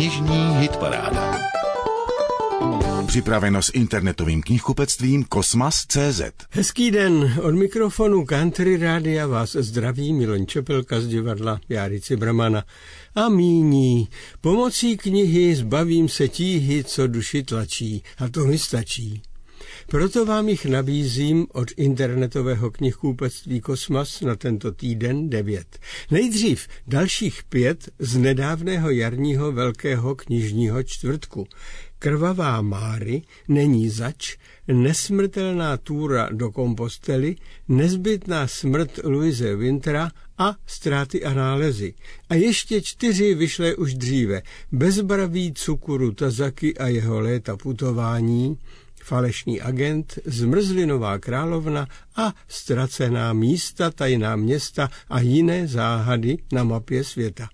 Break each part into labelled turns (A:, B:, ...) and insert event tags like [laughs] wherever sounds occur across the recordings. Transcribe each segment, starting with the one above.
A: Knižní hitparáda. Připraveno s internetovým knihkupectvím Kosmas.cz
B: Hezký den, od mikrofonu Country Rádia vás zdraví Miloň Čepelka z divadla Járici Bramana. A míní, pomocí knihy zbavím se tíhy, co duši tlačí, a to mi stačí. Proto vám jich nabízím od internetového knihkupectví Kosmas na tento týden devět. Nejdřív dalších pět z nedávného jarního velkého knižního čtvrtku. Krvavá Máry, Není zač, Nesmrtelná túra do kompostely, Nezbytná smrt Louise Wintera a Ztráty a nálezy. A ještě čtyři vyšly už dříve. Bezbraví cukuru Tazaky a jeho léta putování, falešný agent, zmrzlinová královna a ztracená místa, tajná města a jiné záhady na mapě světa.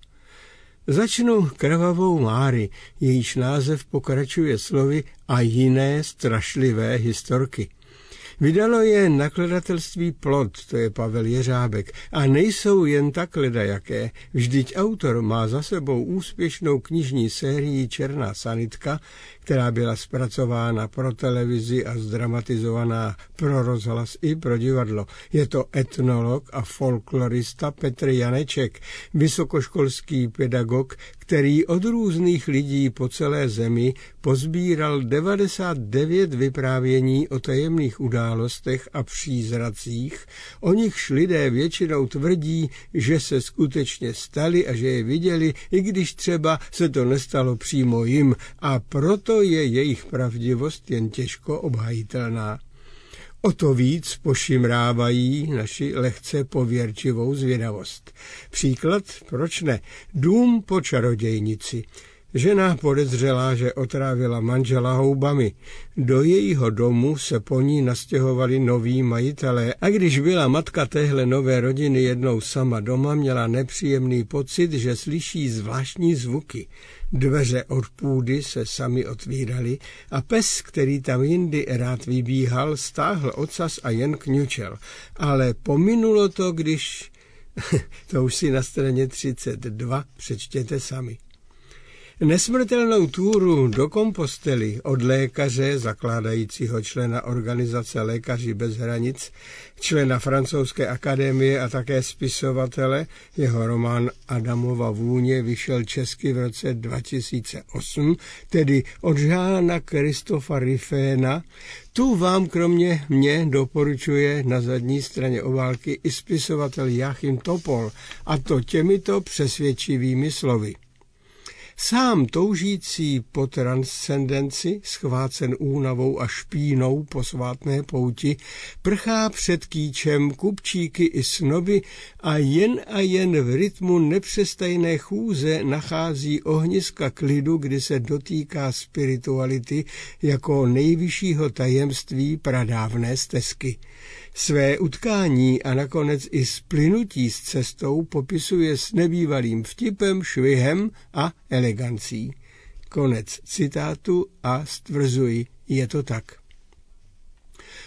B: Začnu krvavou Máry, jejíž název pokračuje slovy a jiné strašlivé historky. Vydalo je nakladatelství Plot, to je Pavel Jeřábek, a nejsou jen tak ledajaké. Vždyť autor má za sebou úspěšnou knižní sérii Černá sanitka, která byla zpracována pro televizi a zdramatizovaná pro rozhlas i pro divadlo. Je to etnolog a folklorista Petr Janeček, vysokoškolský pedagog, který od různých lidí po celé zemi pozbíral 99 vyprávění o tajemných událostech a přízracích, o nichž lidé většinou tvrdí, že se skutečně stali a že je viděli, i když třeba se to nestalo přímo jim a proto je jejich pravdivost jen těžko obhajitelná. O to víc pošimrávají naši lehce pověrčivou zvědavost. Příklad, proč ne? Dům po čarodějnici. Žena podezřelá, že otrávila manžela houbami. Do jejího domu se po ní nastěhovali noví majitelé a když byla matka téhle nové rodiny jednou sama doma, měla nepříjemný pocit, že slyší zvláštní zvuky. Dveře od půdy se sami otvíraly a pes, který tam jindy rád vybíhal, stáhl ocas a jen kňučel. Ale pominulo to, když... [laughs] to už si na straně 32 přečtěte sami. Nesmrtelnou túru do kompostely od lékaře, zakládajícího člena organizace Lékaři bez hranic, člena francouzské akademie a také spisovatele, jeho román Adamova vůně vyšel česky v roce 2008, tedy od Žána Kristofa Riféna. Tu vám kromě mě doporučuje na zadní straně obálky i spisovatel Jachim Topol, a to těmito přesvědčivými slovy. Sám toužící po transcendenci, schvácen únavou a špínou po svátné pouti, prchá před kýčem kupčíky i snoby a jen a jen v rytmu nepřestajné chůze nachází ohniska klidu, kdy se dotýká spirituality jako nejvyššího tajemství pradávné stezky. Své utkání a nakonec i splynutí s cestou popisuje s nebývalým vtipem, švihem a elegancí. Konec citátu a stvrzuji, je to tak.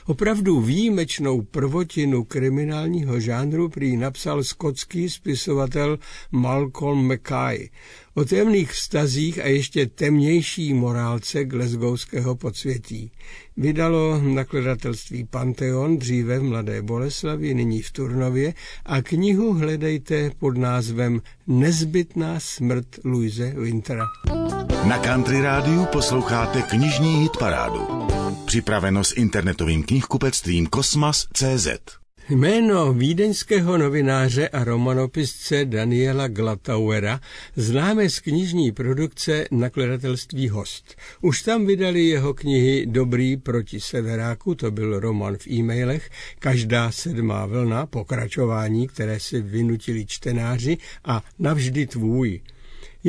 B: Opravdu výjimečnou prvotinu kriminálního žánru prý napsal skotský spisovatel Malcolm Mackay o temných vztazích a ještě temnější morálce glesgowského podsvětí. Vydalo nakladatelství Pantheon dříve v Mladé Boleslavi, nyní v Turnově a knihu hledejte pod názvem Nezbytná smrt Louise Wintera.
A: Na Country Rádiu posloucháte knižní hitparádu. Připraveno s internetovým knihkupectvím Kosmas.cz.
B: Jméno vídeňského novináře a romanopisce Daniela Glatauera známe z knižní produkce nakladatelství Host. Už tam vydali jeho knihy Dobrý proti severáku, to byl roman v e-mailech, Každá sedmá vlna, pokračování, které si vynutili čtenáři a Navždy tvůj.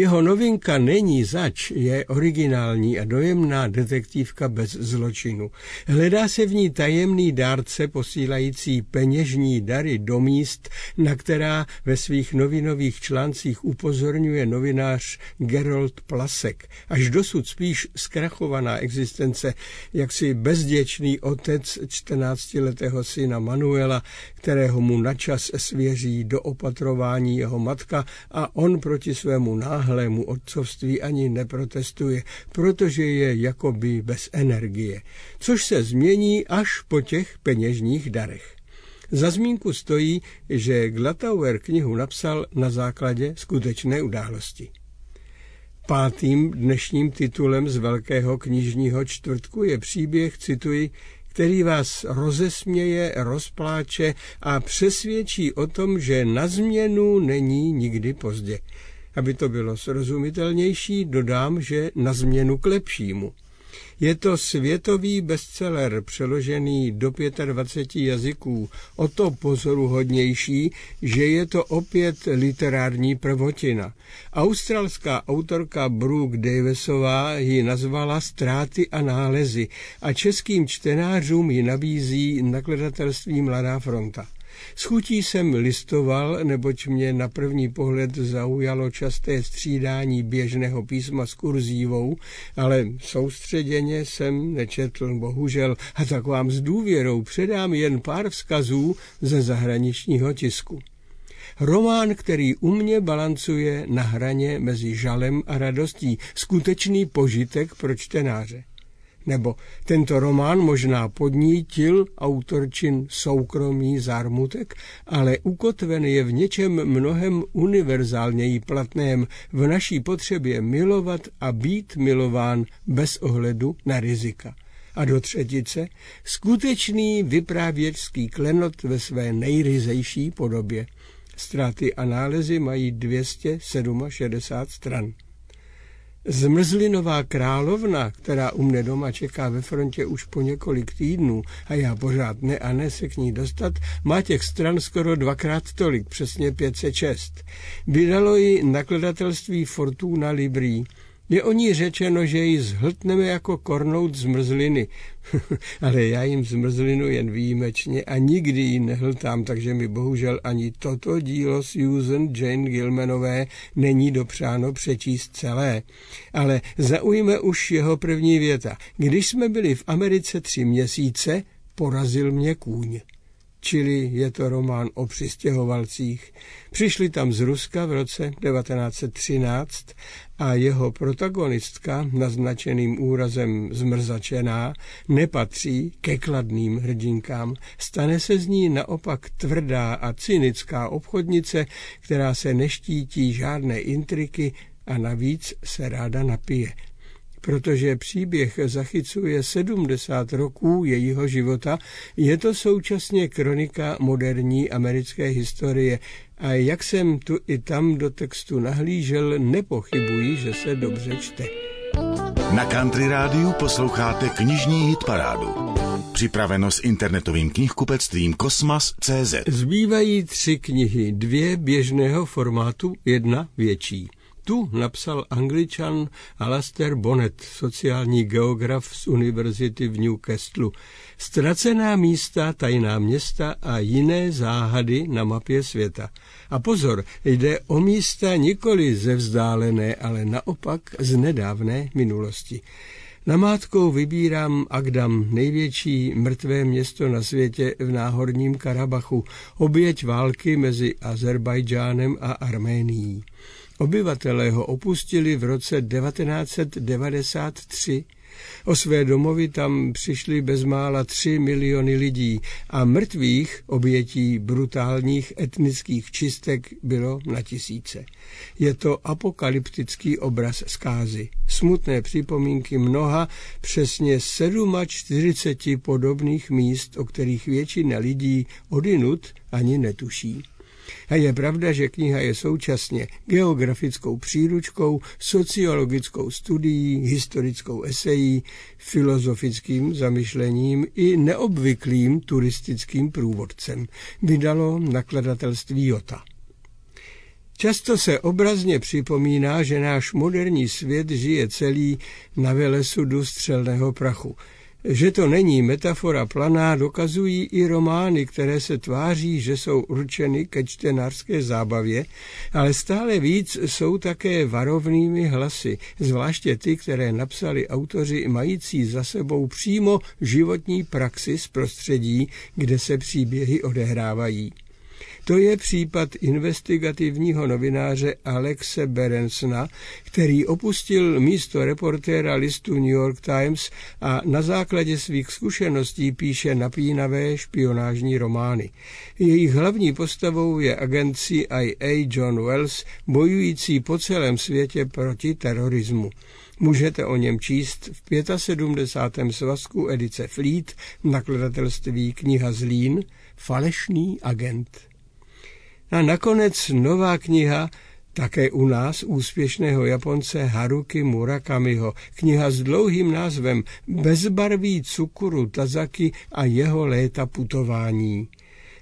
B: Jeho novinka Není zač je originální a dojemná detektivka bez zločinu. Hledá se v ní tajemný dárce posílající peněžní dary do míst, na která ve svých novinových článcích upozorňuje novinář Gerold Plasek. Až dosud spíš zkrachovaná existence, jaksi bezděčný otec 14-letého syna Manuela, kterého mu načas svěří do opatrování jeho matka a on proti svému názoru náhlému otcovství ani neprotestuje, protože je jakoby bez energie, což se změní až po těch peněžních darech. Za zmínku stojí, že Glatauer knihu napsal na základě skutečné události. Pátým dnešním titulem z Velkého knižního čtvrtku je příběh, cituji, který vás rozesměje, rozpláče a přesvědčí o tom, že na změnu není nikdy pozdě. Aby to bylo srozumitelnější, dodám, že na změnu k lepšímu. Je to světový bestseller přeložený do 25 jazyků, o to pozoruhodnější, že je to opět literární prvotina. Australská autorka Brooke Davisová ji nazvala Ztráty a nálezy a českým čtenářům ji nabízí nakladatelství Mladá fronta. S chutí jsem listoval, neboť mě na první pohled zaujalo časté střídání běžného písma s kurzívou, ale soustředěně jsem nečetl, bohužel, a tak vám s důvěrou předám jen pár vzkazů ze zahraničního tisku. Román, který u mě balancuje na hraně mezi žalem a radostí, skutečný požitek pro čtenáře nebo tento román možná podnítil autorčin soukromý zármutek, ale ukotven je v něčem mnohem univerzálněji platném v naší potřebě milovat a být milován bez ohledu na rizika. A do třetice skutečný vyprávěčský klenot ve své nejryzejší podobě. Ztráty a nálezy mají 267 stran. Zmrzlinová královna, která u mne doma čeká ve frontě už po několik týdnů a já pořád ne a ne se k ní dostat, má těch stran skoro dvakrát tolik, přesně 506. Vydalo ji nakladatelství Fortuna Librí. Je o ní řečeno, že ji zhltneme jako kornout zmrzliny, [laughs] ale já jim zmrzlinu jen výjimečně a nikdy ji nehltám, takže mi bohužel ani toto dílo Susan Jane Gilmanové není dopřáno přečíst celé. Ale zaujme už jeho první věta. Když jsme byli v Americe tři měsíce, porazil mě kůň čili je to román o přistěhovalcích. Přišli tam z Ruska v roce 1913 a jeho protagonistka, naznačeným úrazem zmrzačená, nepatří ke kladným hrdinkám. Stane se z ní naopak tvrdá a cynická obchodnice, která se neštítí žádné intriky a navíc se ráda napije protože příběh zachycuje 70 roků jejího života, je to současně kronika moderní americké historie a jak jsem tu i tam do textu nahlížel, nepochybuji, že se dobře čte.
A: Na Country Rádiu posloucháte knižní hitparádu. Připraveno s internetovým knihkupectvím Kosmas.cz.
B: Zbývají tři knihy, dvě běžného formátu, jedna větší. Tu napsal angličan Alastair Bonnet, sociální geograf z univerzity v Newcastle. Ztracená místa, tajná města a jiné záhady na mapě světa. A pozor, jde o místa nikoli ze vzdálené, ale naopak z nedávné minulosti. Namátkou vybírám Agdam, největší mrtvé město na světě v náhorním Karabachu, oběť války mezi Azerbajdžánem a Arménií. Obyvatelé ho opustili v roce 1993. O své domovy tam přišli bezmála 3 miliony lidí a mrtvých obětí brutálních etnických čistek bylo na tisíce. Je to apokalyptický obraz zkázy. Smutné připomínky mnoha, přesně 47 podobných míst, o kterých většina lidí odinut ani netuší. A je pravda, že kniha je současně geografickou příručkou, sociologickou studií, historickou esejí, filozofickým zamyšlením i neobvyklým turistickým průvodcem. Vydalo nakladatelství Jota. Často se obrazně připomíná, že náš moderní svět žije celý na velesudu střelného prachu. Že to není metafora planá, dokazují i romány, které se tváří, že jsou určeny ke čtenářské zábavě, ale stále víc jsou také varovnými hlasy, zvláště ty, které napsali autoři mající za sebou přímo životní praxi z prostředí, kde se příběhy odehrávají. To je případ investigativního novináře Alexe Berensna, který opustil místo reportéra listu New York Times a na základě svých zkušeností píše napínavé špionážní romány. Jejich hlavní postavou je agent CIA John Wells, bojující po celém světě proti terorismu. Můžete o něm číst v 75. svazku edice Fleet nakladatelství kniha Zlín Falešný agent. A nakonec nová kniha také u nás úspěšného Japonce Haruki Murakamiho. Kniha s dlouhým názvem Bezbarví cukuru Tazaki a jeho léta putování.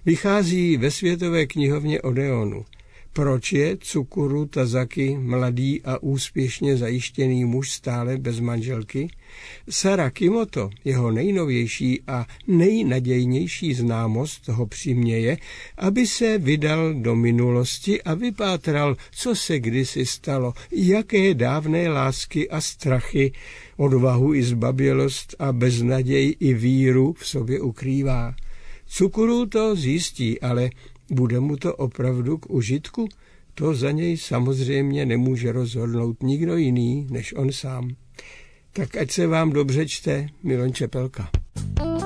B: Vychází ve světové knihovně Odeonu. Proč je Cukuru Tazaki mladý a úspěšně zajištěný muž stále bez manželky? Sara Kimoto, jeho nejnovější a nejnadějnější známost, ho přiměje, aby se vydal do minulosti a vypátral, co se kdysi stalo, jaké dávné lásky a strachy, odvahu i zbabělost a beznaděj i víru v sobě ukrývá. Cukuru to zjistí, ale bude mu to opravdu k užitku? To za něj samozřejmě nemůže rozhodnout nikdo jiný než on sám. Tak ať se vám dobře čte, Milon Čepelka.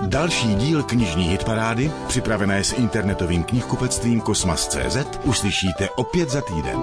A: Další díl knižní hitparády, připravené s internetovým knihkupectvím Kosmas.cz, uslyšíte opět za týden.